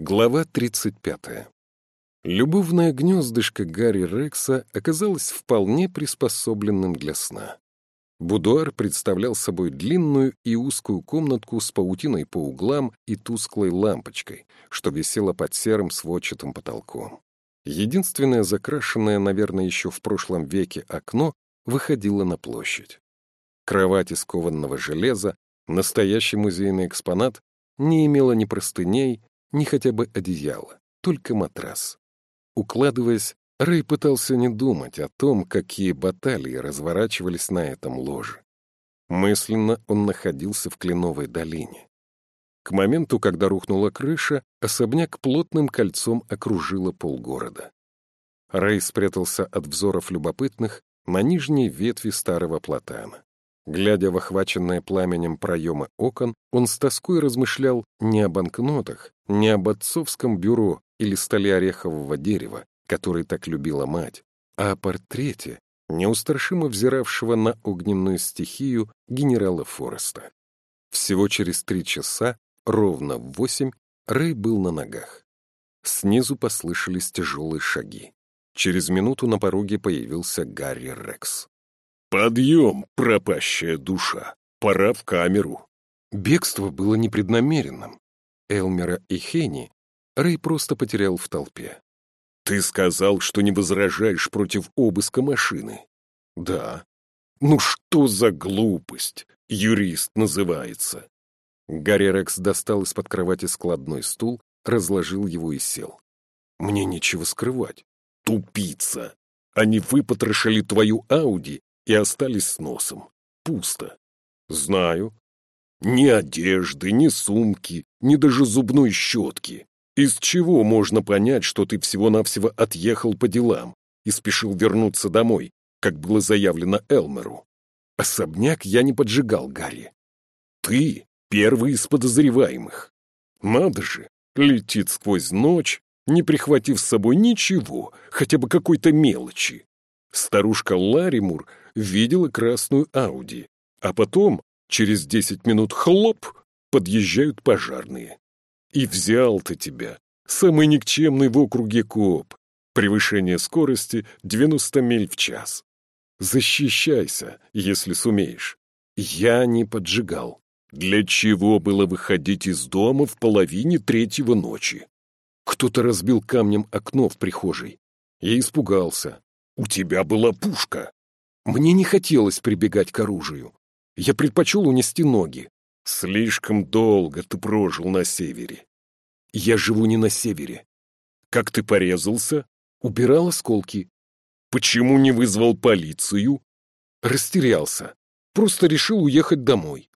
Глава 35. Любовное гнездышко Гарри Рекса оказалось вполне приспособленным для сна. Будуар представлял собой длинную и узкую комнатку с паутиной по углам и тусклой лампочкой, что висела под серым сводчатым потолком. Единственное закрашенное, наверное, еще в прошлом веке окно выходило на площадь. Кровать из кованного железа, настоящий музейный экспонат, не имела ни простыней, ни хотя бы одеяло, только матрас. Укладываясь, Рэй пытался не думать о том, какие баталии разворачивались на этом ложе. Мысленно он находился в Кленовой долине. К моменту, когда рухнула крыша, особняк плотным кольцом окружила полгорода. Рэй спрятался от взоров любопытных на нижней ветви старого платана. Глядя в охваченное пламенем проемы окон, он с тоской размышлял не о банкнотах, не об отцовском бюро или столе орехового дерева, который так любила мать, а о портрете, неустрашимо взиравшего на огненную стихию генерала Фореста. Всего через три часа, ровно в восемь, Рэй был на ногах. Снизу послышались тяжелые шаги. Через минуту на пороге появился Гарри Рекс. «Подъем, пропащая душа! Пора в камеру!» Бегство было непреднамеренным. Элмера и Хенни Рэй просто потерял в толпе. «Ты сказал, что не возражаешь против обыска машины?» «Да». «Ну что за глупость? Юрист называется». Гарри Рекс достал из-под кровати складной стул, разложил его и сел. «Мне нечего скрывать». «Тупица! Они выпотрошили твою Ауди и остались с носом. Пусто. Знаю. Ни одежды, ни сумки, ни даже зубной щетки. Из чего можно понять, что ты всего-навсего отъехал по делам и спешил вернуться домой, как было заявлено Элмеру? Особняк я не поджигал, Гарри. Ты первый из подозреваемых. Надо же, летит сквозь ночь, не прихватив с собой ничего, хотя бы какой-то мелочи. Старушка Ларимур видела красную Ауди, а потом, через десять минут хлоп, подъезжают пожарные. И взял-то тебя, самый никчемный в округе коп, превышение скорости 90 миль в час. Защищайся, если сумеешь. Я не поджигал. Для чего было выходить из дома в половине третьего ночи? Кто-то разбил камнем окно в прихожей. Я испугался. У тебя была пушка. Мне не хотелось прибегать к оружию. Я предпочел унести ноги. Слишком долго ты прожил на севере. Я живу не на севере. Как ты порезался? Убирал осколки. Почему не вызвал полицию? Растерялся. Просто решил уехать домой.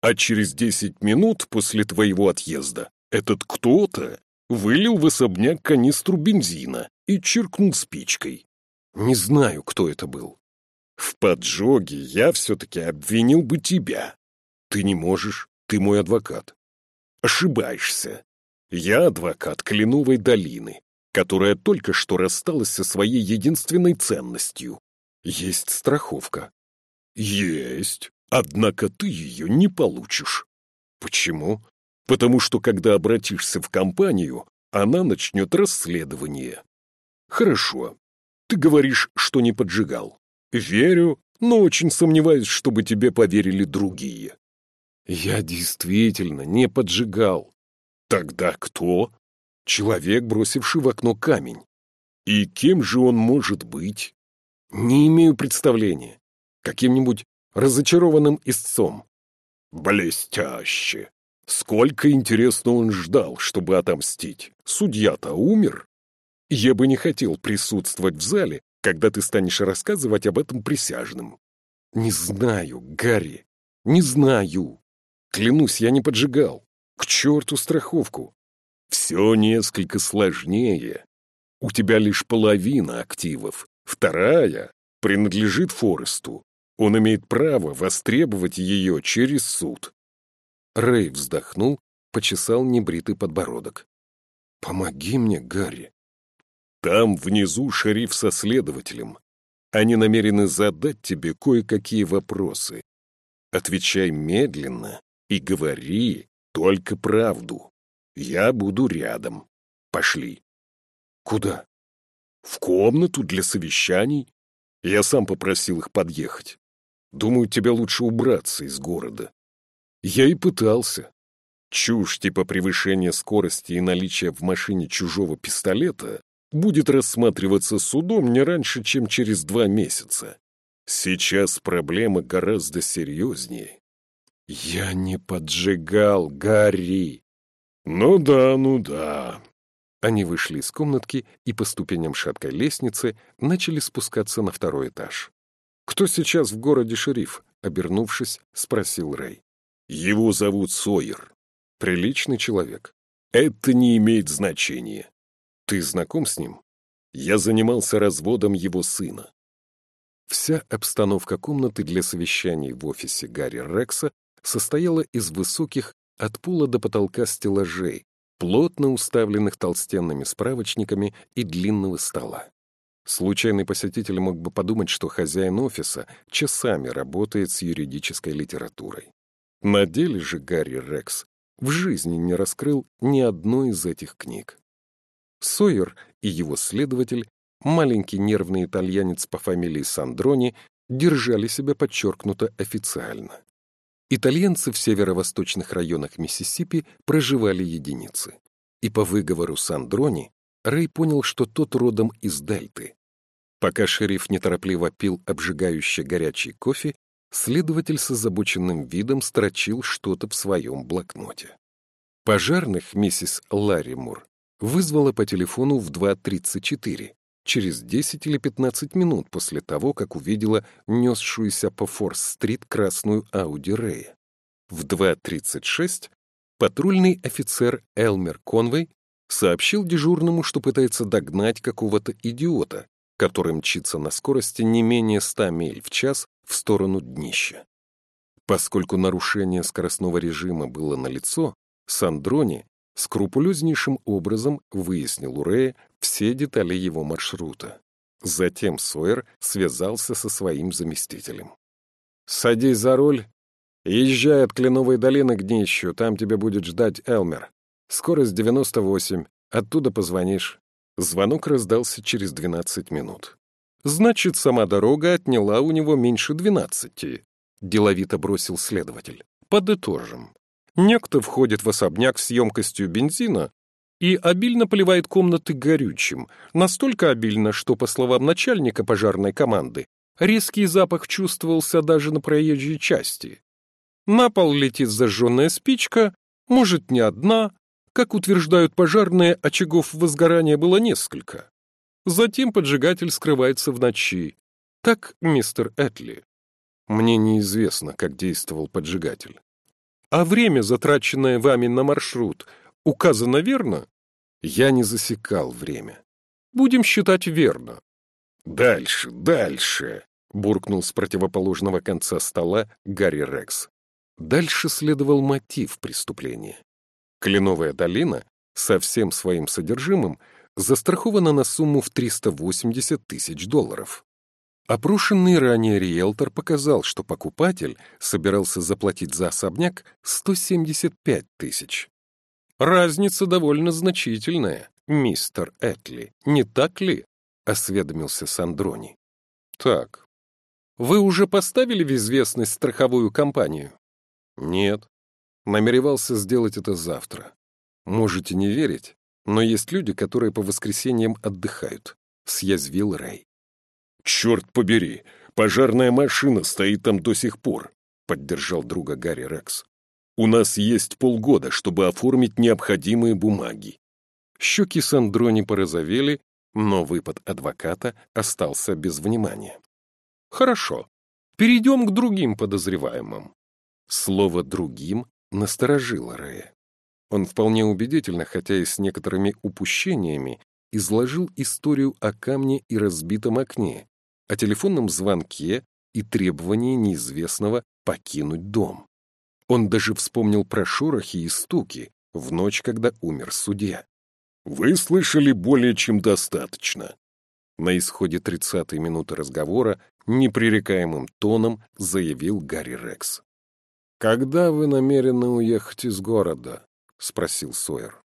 А через десять минут после твоего отъезда этот кто-то вылил в особняк канистру бензина и чиркнул спичкой. Не знаю, кто это был. В поджоге я все-таки обвинил бы тебя. Ты не можешь, ты мой адвокат. Ошибаешься. Я адвокат Кленовой долины, которая только что рассталась со своей единственной ценностью. Есть страховка. Есть, однако ты ее не получишь. Почему? Потому что, когда обратишься в компанию, она начнет расследование. Хорошо. Ты говоришь, что не поджигал. Верю, но очень сомневаюсь, чтобы тебе поверили другие. Я действительно не поджигал. Тогда кто? Человек, бросивший в окно камень. И кем же он может быть? Не имею представления. Каким-нибудь разочарованным истцом. Блестяще. Сколько, интересно, он ждал, чтобы отомстить. Судья-то умер. Я бы не хотел присутствовать в зале, когда ты станешь рассказывать об этом присяжным. Не знаю, Гарри, не знаю. Клянусь, я не поджигал. К черту страховку. Все несколько сложнее. У тебя лишь половина активов, вторая принадлежит Форесту. Он имеет право востребовать ее через суд. Рэй вздохнул, почесал небритый подбородок. «Помоги мне, Гарри. Там внизу шериф со следователем. Они намерены задать тебе кое-какие вопросы. Отвечай медленно и говори только правду. Я буду рядом. Пошли. Куда? В комнату для совещаний. Я сам попросил их подъехать. Думаю, тебе лучше убраться из города. Я и пытался. Чушь типа превышения скорости и наличия в машине чужого пистолета будет рассматриваться судом не раньше, чем через два месяца. Сейчас проблема гораздо серьезнее. Я не поджигал, Гарри. Ну да, ну да. Они вышли из комнатки и по ступеням шаткой лестницы начали спускаться на второй этаж. «Кто сейчас в городе шериф?» — обернувшись, спросил Рэй. «Его зовут Сойер. Приличный человек. Это не имеет значения. Ты знаком с ним? Я занимался разводом его сына. Вся обстановка комнаты для совещаний в офисе Гарри Рекса состояла из высоких от пола до потолка стеллажей, плотно уставленных толстенными справочниками и длинного стола. Случайный посетитель мог бы подумать, что хозяин офиса часами работает с юридической литературой. На деле же Гарри Рекс в жизни не раскрыл ни одной из этих книг. Сойер и его следователь, маленький нервный итальянец по фамилии Сандрони, держали себя подчеркнуто официально. Итальянцы в северо-восточных районах Миссисипи проживали единицы. И по выговору Сандрони Рэй понял, что тот родом из Дельты. Пока шериф неторопливо пил обжигающий горячий кофе, следователь с озабоченным видом строчил что-то в своем блокноте. Пожарных миссис Ларримур вызвала по телефону в 2.34, через 10 или 15 минут после того, как увидела несшуюся по Форс-стрит красную Ауди Рея. В 2.36 патрульный офицер Элмер Конвей сообщил дежурному, что пытается догнать какого-то идиота, который мчится на скорости не менее 100 миль в час в сторону днища. Поскольку нарушение скоростного режима было налицо, Сандрони скрупулезнейшим образом выяснил у Рэя все детали его маршрута. Затем Сойер связался со своим заместителем. «Садись за руль, езжай от Кленовой долины к днищу, там тебя будет ждать Элмер. Скорость 98, оттуда позвонишь». Звонок раздался через 12 минут. «Значит, сама дорога отняла у него меньше 12», — деловито бросил следователь. «Подытожим. Некто входит в особняк с емкостью бензина и обильно поливает комнаты горючим, настолько обильно, что, по словам начальника пожарной команды, резкий запах чувствовался даже на проезжей части. На пол летит зажженная спичка, может, не одна, как утверждают пожарные, очагов возгорания было несколько. Затем поджигатель скрывается в ночи. Так, мистер Этли. Мне неизвестно, как действовал поджигатель. А время, затраченное вами на маршрут, указано верно? Я не засекал время. Будем считать верно. Дальше, дальше, буркнул с противоположного конца стола Гарри Рекс. Дальше следовал мотив преступления. Кленовая долина со всем своим содержимым застрахована на сумму в 380 тысяч долларов. Опрошенный ранее риэлтор показал, что покупатель собирался заплатить за особняк 175 тысяч. «Разница довольно значительная, мистер Этли, не так ли?» — осведомился Сандрони. «Так. Вы уже поставили в известность страховую компанию?» «Нет. Намеревался сделать это завтра. Можете не верить, но есть люди, которые по воскресеньям отдыхают», — съязвил Рэй. «Черт побери! Пожарная машина стоит там до сих пор», — поддержал друга Гарри Рекс. «У нас есть полгода, чтобы оформить необходимые бумаги». Щеки Сандрони порозовели, но выпад адвоката остался без внимания. «Хорошо. Перейдем к другим подозреваемым». Слово «другим» насторожило Рэя. Он вполне убедительно, хотя и с некоторыми упущениями, изложил историю о камне и разбитом окне, о телефонном звонке и требовании неизвестного покинуть дом. Он даже вспомнил про шорохи и стуки в ночь, когда умер судья. «Вы слышали более чем достаточно». На исходе тридцатой минуты разговора непререкаемым тоном заявил Гарри Рекс. «Когда вы намерены уехать из города?» — спросил Сойер.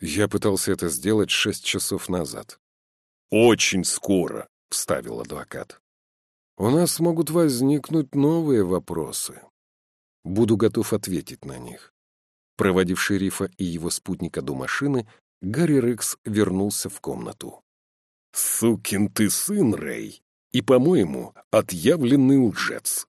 Я пытался это сделать шесть часов назад. «Очень скоро», — вставил адвокат. «У нас могут возникнуть новые вопросы. Буду готов ответить на них». Проводив шерифа и его спутника до машины, Гарри Рекс вернулся в комнату. «Сукин ты сын, Рэй, и, по-моему, отъявленный лжец.